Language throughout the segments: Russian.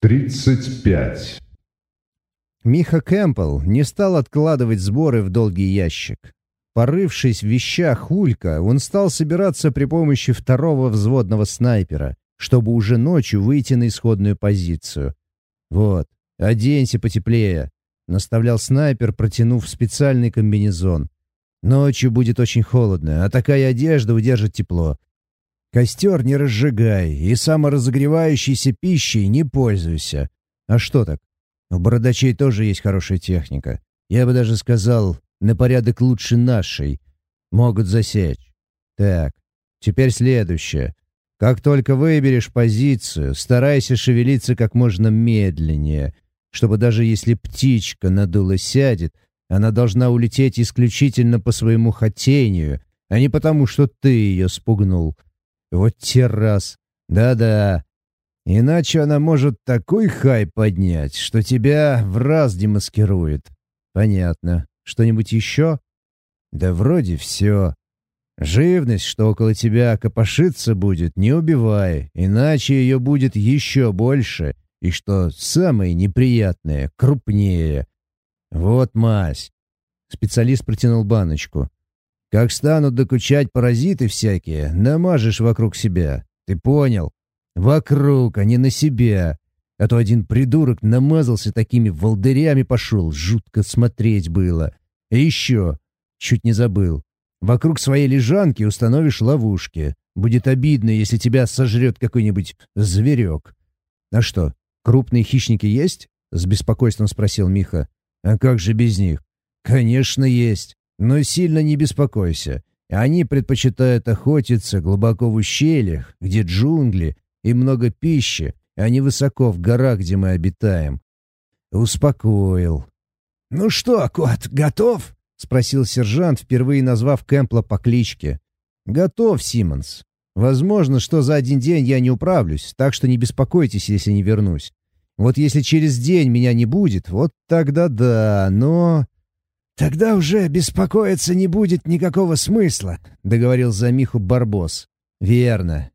35. Миха Кэмпбелл не стал откладывать сборы в долгий ящик. Порывшись в вещах Хулька, он стал собираться при помощи второго взводного снайпера, чтобы уже ночью выйти на исходную позицию. «Вот, оденься потеплее», — наставлял снайпер, протянув специальный комбинезон. «Ночью будет очень холодно, а такая одежда удержит тепло. Костер не разжигай и саморазогревающейся пищей не пользуйся. А что так? У бородачей тоже есть хорошая техника. Я бы даже сказал, на порядок лучше нашей. Могут засечь. Так, теперь следующее. Как только выберешь позицию, старайся шевелиться как можно медленнее, чтобы даже если птичка надула сядет, она должна улететь исключительно по своему хотению, а не потому, что ты ее спугнул. Вот те раз. Да-да. Иначе она может такой хай поднять, что тебя в раз демаскирует. Понятно. Что-нибудь еще? Да вроде все. Живность, что около тебя копошиться будет, не убивай, иначе ее будет еще больше, и что самое неприятное, крупнее. Вот мазь. Специалист протянул баночку. Как станут докучать паразиты всякие, намажешь вокруг себя. Ты понял? Вокруг, а не на себя. А то один придурок намазался такими волдырями пошел, жутко смотреть было. И еще, чуть не забыл, вокруг своей лежанки установишь ловушки. Будет обидно, если тебя сожрет какой-нибудь зверек. А что, крупные хищники есть? С беспокойством спросил Миха. А как же без них? Конечно, есть. Но сильно не беспокойся. Они предпочитают охотиться глубоко в ущельях, где джунгли и много пищи, а не высоко в горах, где мы обитаем. Успокоил. «Ну что, кот, готов?» — спросил сержант, впервые назвав Кэмпла по кличке. «Готов, Симмонс. Возможно, что за один день я не управлюсь, так что не беспокойтесь, если не вернусь. Вот если через день меня не будет, вот тогда да, но...» «Тогда уже беспокоиться не будет никакого смысла», — договорил за Миху Барбос. «Верно.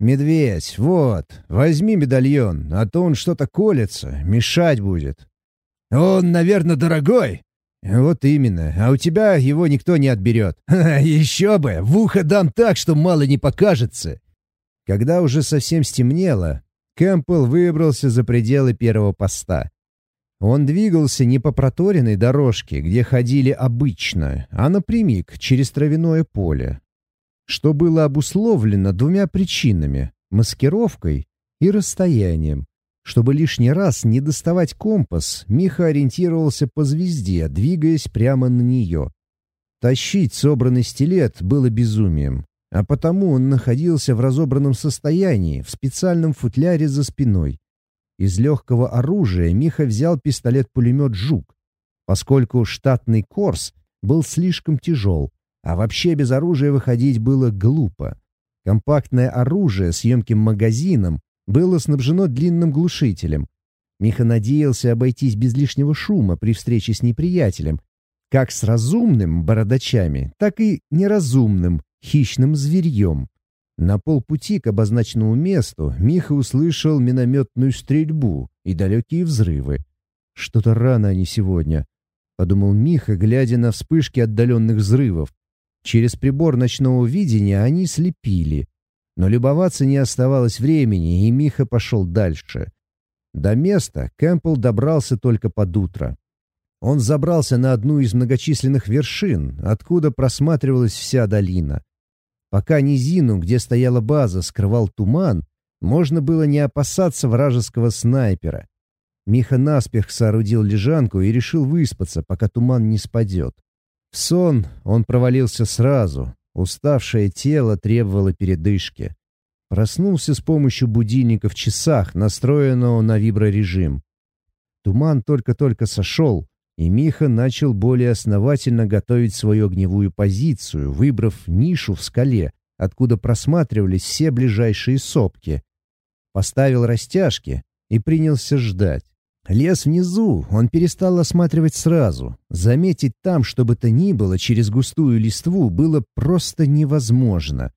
Медведь, вот, возьми медальон, а то он что-то колется, мешать будет». «Он, наверное, дорогой?» «Вот именно. А у тебя его никто не отберет». «Еще бы! В ухо дам так, что мало не покажется!» Когда уже совсем стемнело, Кэмпбелл выбрался за пределы первого поста. Он двигался не по проторенной дорожке, где ходили обычно, а напрямик через травяное поле, что было обусловлено двумя причинами — маскировкой и расстоянием. Чтобы лишний раз не доставать компас, Миха ориентировался по звезде, двигаясь прямо на нее. Тащить собранный стилет было безумием, а потому он находился в разобранном состоянии, в специальном футляре за спиной. Из легкого оружия Миха взял пистолет-пулемет «Жук», поскольку штатный «Корс» был слишком тяжел, а вообще без оружия выходить было глупо. Компактное оружие с емким магазином было снабжено длинным глушителем. Миха надеялся обойтись без лишнего шума при встрече с неприятелем, как с разумным бородачами, так и неразумным хищным зверьем. На полпути к обозначенному месту Миха услышал минометную стрельбу и далекие взрывы. «Что-то рано они сегодня», — подумал Миха, глядя на вспышки отдаленных взрывов. Через прибор ночного видения они слепили. Но любоваться не оставалось времени, и Миха пошел дальше. До места Кэмпбелл добрался только под утро. Он забрался на одну из многочисленных вершин, откуда просматривалась вся долина. Пока низину, где стояла база, скрывал туман, можно было не опасаться вражеского снайпера. Миха наспех соорудил лежанку и решил выспаться, пока туман не спадет. В сон он провалился сразу. Уставшее тело требовало передышки. Проснулся с помощью будильника в часах, настроенного на виброрежим. Туман только-только сошел, и Миха начал более основательно готовить свою огневую позицию, выбрав нишу в скале, откуда просматривались все ближайшие сопки. Поставил растяжки и принялся ждать. Лес внизу он перестал осматривать сразу. Заметить там, что бы то ни было, через густую листву было просто невозможно.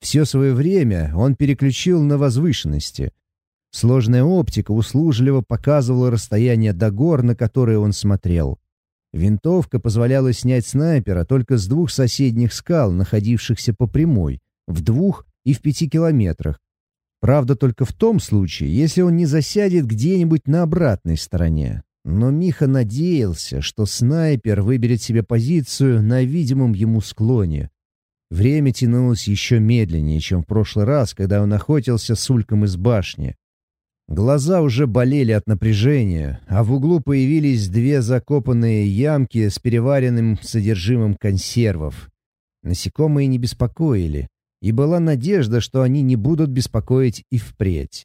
Все свое время он переключил на возвышенности. Сложная оптика услужливо показывала расстояние до гор, на которые он смотрел. Винтовка позволяла снять снайпера только с двух соседних скал, находившихся по прямой, в двух и в пяти километрах. Правда, только в том случае, если он не засядет где-нибудь на обратной стороне. Но Миха надеялся, что снайпер выберет себе позицию на видимом ему склоне. Время тянулось еще медленнее, чем в прошлый раз, когда он охотился с ульком из башни. Глаза уже болели от напряжения, а в углу появились две закопанные ямки с переваренным содержимым консервов. Насекомые не беспокоили, и была надежда, что они не будут беспокоить и впредь.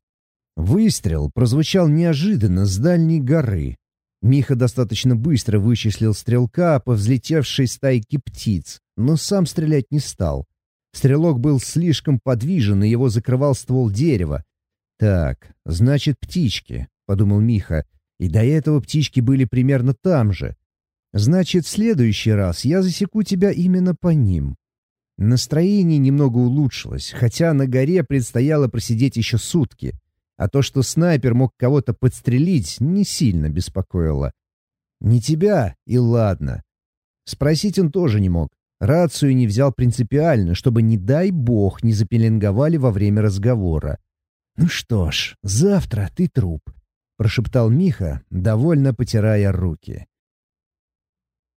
Выстрел прозвучал неожиданно с дальней горы. Миха достаточно быстро вычислил стрелка по взлетевшей стайке птиц, но сам стрелять не стал. Стрелок был слишком подвижен, и его закрывал ствол дерева, «Так, значит, птички», — подумал Миха, «и до этого птички были примерно там же. Значит, в следующий раз я засеку тебя именно по ним». Настроение немного улучшилось, хотя на горе предстояло просидеть еще сутки, а то, что снайпер мог кого-то подстрелить, не сильно беспокоило. «Не тебя, и ладно». Спросить он тоже не мог. Рацию не взял принципиально, чтобы, не дай бог, не запеленговали во время разговора. «Ну что ж, завтра ты труп», — прошептал Миха, довольно потирая руки.